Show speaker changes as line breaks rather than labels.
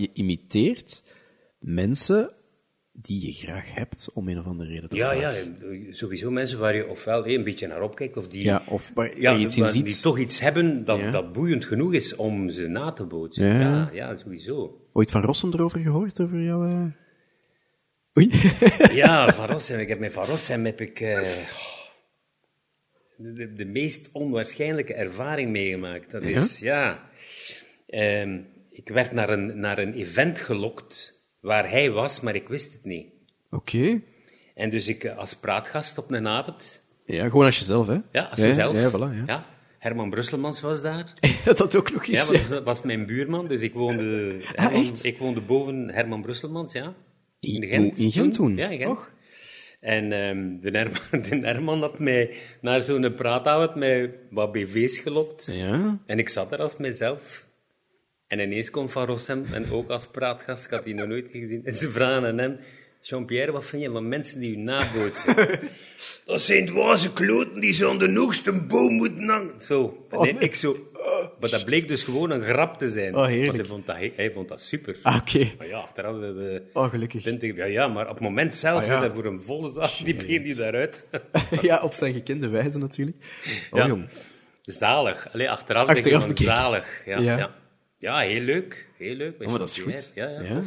je imiteert mensen die je graag hebt, om een of andere reden. toch
Ja, ja, sowieso mensen waar je ofwel een beetje naar opkijkt, of die,
Ja, of waar
ja,
iets ziet.
die toch iets hebben dat,
Ja.
dat boeiend genoeg is om ze na te bootsen.
Ja.
Ja, ja, sowieso.
Ooit van Rossum erover gehoord, over jouw... eh? Oei.
Ja, Van Rossum. Ik heb met Van Rossum heb ik eh, de, de meest onwaarschijnlijke ervaring meegemaakt. Dat is, ja... ehm, ik werd naar een, naar een event gelokt waar hij was, maar ik wist het niet.
Oké.
En dus ik eh, als praatgast op een avond...
Ja, gewoon als jezelf, hè?
Ja, als
ja,
mezelf.
Ja, voilà, ja.
Ja, Herman Brusselmans was daar.
dat ook nog eens.
Ja, dat was mijn buurman, dus ik woonde, Herman,
Ah, echt?
ik woonde boven Herman Brusselmans, ja.
In- in Gent toen?
Ja, in Gent.
Och.
En ehm, de, Herman, de Herman had mij naar zo'n praatavond met wat BV's gelokt.
Ja.
En ik zat er als mezelf. En ineens komt Van Rossem, en ook als praatgast, ik had die nog nooit gezien. En ze vragen aan hem, Jean-Pierre, wat vind je van mensen die u nabootsen? dat zijn dwaze kloten die zo aan de hoogste boom moeten hangen. Zo. En
nee.
ik zo... Maar dat bleek dus gewoon een grap te zijn.
Oh, heerlijk.
Want hij vond dat, hij, hij vond dat super.
Ah, oké.
Maar ja, achteraf hebben we...
Oh, gelukkig.
20, ja, ja, maar op het moment zelf,
Ah, ja.
is dat voor een volle zaal, die begint die daaruit.
ja, op zijn gekende wijze natuurlijk. Oh,
Ja.
jong.
Zalig. Allee, achteraf,
Achteraf
denk ik van zalig. Ja,
Ja.
ja. Ja. heel leuk. Heel leuk.
Oh, maar dat is goed.
Ja, ja.